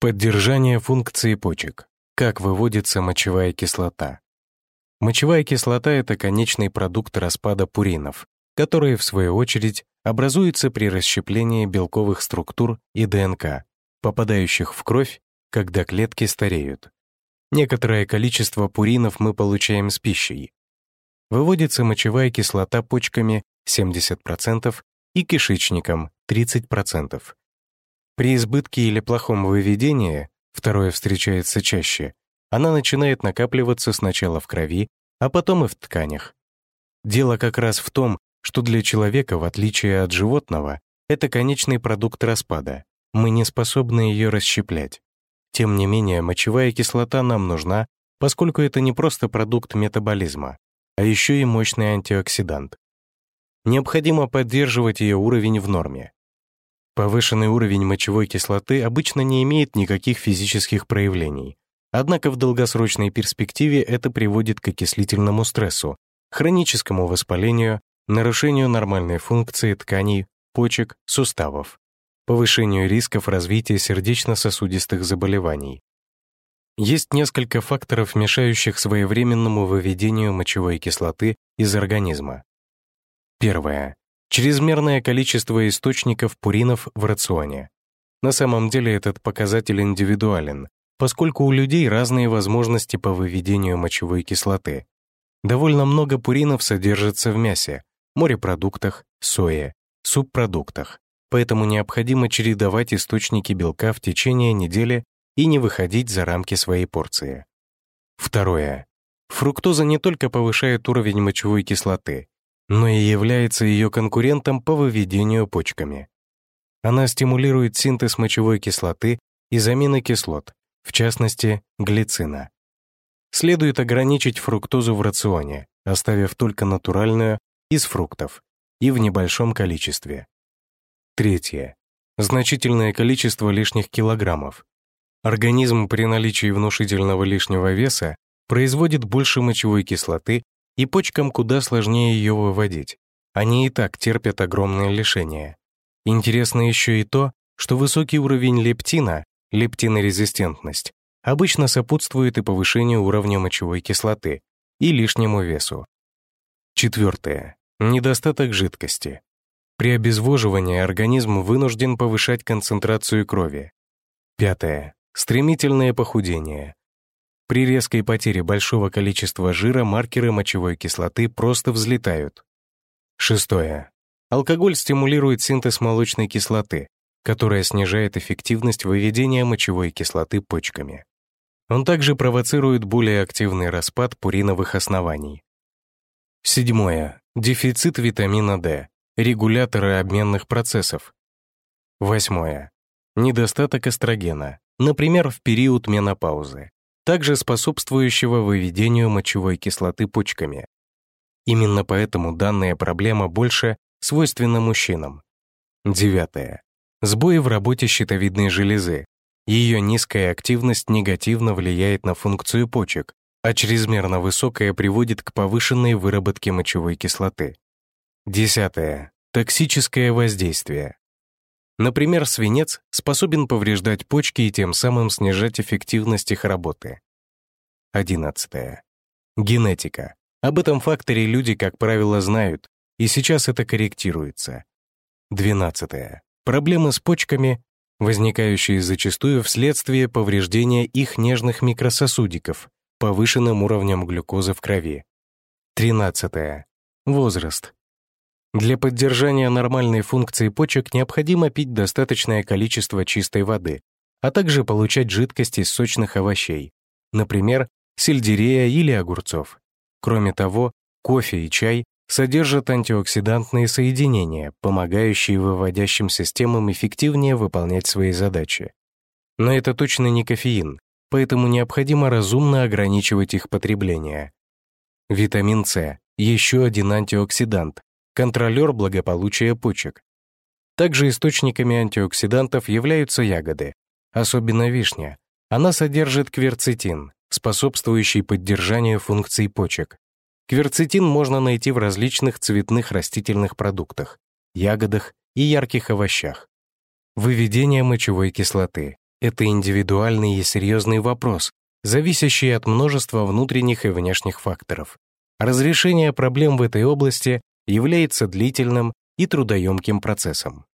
Поддержание функции почек. Как выводится мочевая кислота? Мочевая кислота — это конечный продукт распада пуринов, которые, в свою очередь, образуются при расщеплении белковых структур и ДНК, попадающих в кровь, когда клетки стареют. Некоторое количество пуринов мы получаем с пищей. Выводится мочевая кислота почками 70% и кишечником 30%. При избытке или плохом выведении, второе встречается чаще, она начинает накапливаться сначала в крови, а потом и в тканях. Дело как раз в том, что для человека, в отличие от животного, это конечный продукт распада. Мы не способны ее расщеплять. Тем не менее, мочевая кислота нам нужна, поскольку это не просто продукт метаболизма, а еще и мощный антиоксидант. Необходимо поддерживать ее уровень в норме. Повышенный уровень мочевой кислоты обычно не имеет никаких физических проявлений. Однако в долгосрочной перспективе это приводит к окислительному стрессу, хроническому воспалению, нарушению нормальной функции тканей, почек, суставов, повышению рисков развития сердечно-сосудистых заболеваний. Есть несколько факторов, мешающих своевременному выведению мочевой кислоты из организма. Первое. Чрезмерное количество источников пуринов в рационе. На самом деле этот показатель индивидуален, поскольку у людей разные возможности по выведению мочевой кислоты. Довольно много пуринов содержится в мясе, морепродуктах, сое, субпродуктах, поэтому необходимо чередовать источники белка в течение недели и не выходить за рамки своей порции. Второе. Фруктоза не только повышает уровень мочевой кислоты, но и является ее конкурентом по выведению почками. Она стимулирует синтез мочевой кислоты и замены кислот, в частности, глицина. Следует ограничить фруктозу в рационе, оставив только натуральную из фруктов и в небольшом количестве. Третье. Значительное количество лишних килограммов. Организм при наличии внушительного лишнего веса производит больше мочевой кислоты и почкам куда сложнее ее выводить. Они и так терпят огромные лишения. Интересно еще и то, что высокий уровень лептина, лептинорезистентность, обычно сопутствует и повышению уровня мочевой кислоты и лишнему весу. Четвертое. Недостаток жидкости. При обезвоживании организм вынужден повышать концентрацию крови. Пятое. Стремительное похудение. При резкой потере большого количества жира маркеры мочевой кислоты просто взлетают. Шестое. Алкоголь стимулирует синтез молочной кислоты, которая снижает эффективность выведения мочевой кислоты почками. Он также провоцирует более активный распад пуриновых оснований. Седьмое. Дефицит витамина D, регуляторы обменных процессов. Восьмое. Недостаток эстрогена, например, в период менопаузы также способствующего выведению мочевой кислоты почками. Именно поэтому данная проблема больше свойственна мужчинам. Девятое. Сбои в работе щитовидной железы. Ее низкая активность негативно влияет на функцию почек, а чрезмерно высокая приводит к повышенной выработке мочевой кислоты. Десятое. Токсическое воздействие. Например, свинец способен повреждать почки и тем самым снижать эффективность их работы. 11. Генетика. Об этом факторе люди, как правило, знают, и сейчас это корректируется. 12. Проблемы с почками, возникающие зачастую вследствие повреждения их нежных микрососудиков повышенным уровнем глюкозы в крови. 13. Возраст. Для поддержания нормальной функции почек необходимо пить достаточное количество чистой воды, а также получать жидкость из сочных овощей, например, сельдерея или огурцов. Кроме того, кофе и чай содержат антиоксидантные соединения, помогающие выводящим системам эффективнее выполнять свои задачи. Но это точно не кофеин, поэтому необходимо разумно ограничивать их потребление. Витамин С — еще один антиоксидант, контролер благополучия почек. Также источниками антиоксидантов являются ягоды, особенно вишня. Она содержит кверцетин, способствующий поддержанию функций почек. Кверцетин можно найти в различных цветных растительных продуктах, ягодах и ярких овощах. Выведение мочевой кислоты. Это индивидуальный и серьезный вопрос, зависящий от множества внутренних и внешних факторов. Разрешение проблем в этой области является длительным и трудоемким процессом.